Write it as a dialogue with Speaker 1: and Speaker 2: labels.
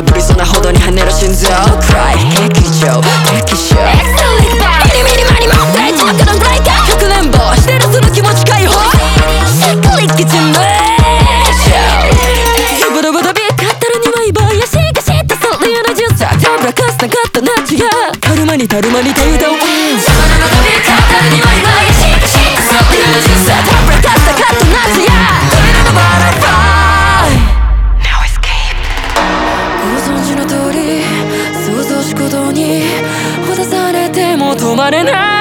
Speaker 1: 破りそうなほどに跳ねる心臓 Cry 劇場劇場 Excellent ブしてるする気持ち解ドブいが知ったったるまにたるまいばしらの通り想像しことにほだされても止まれない。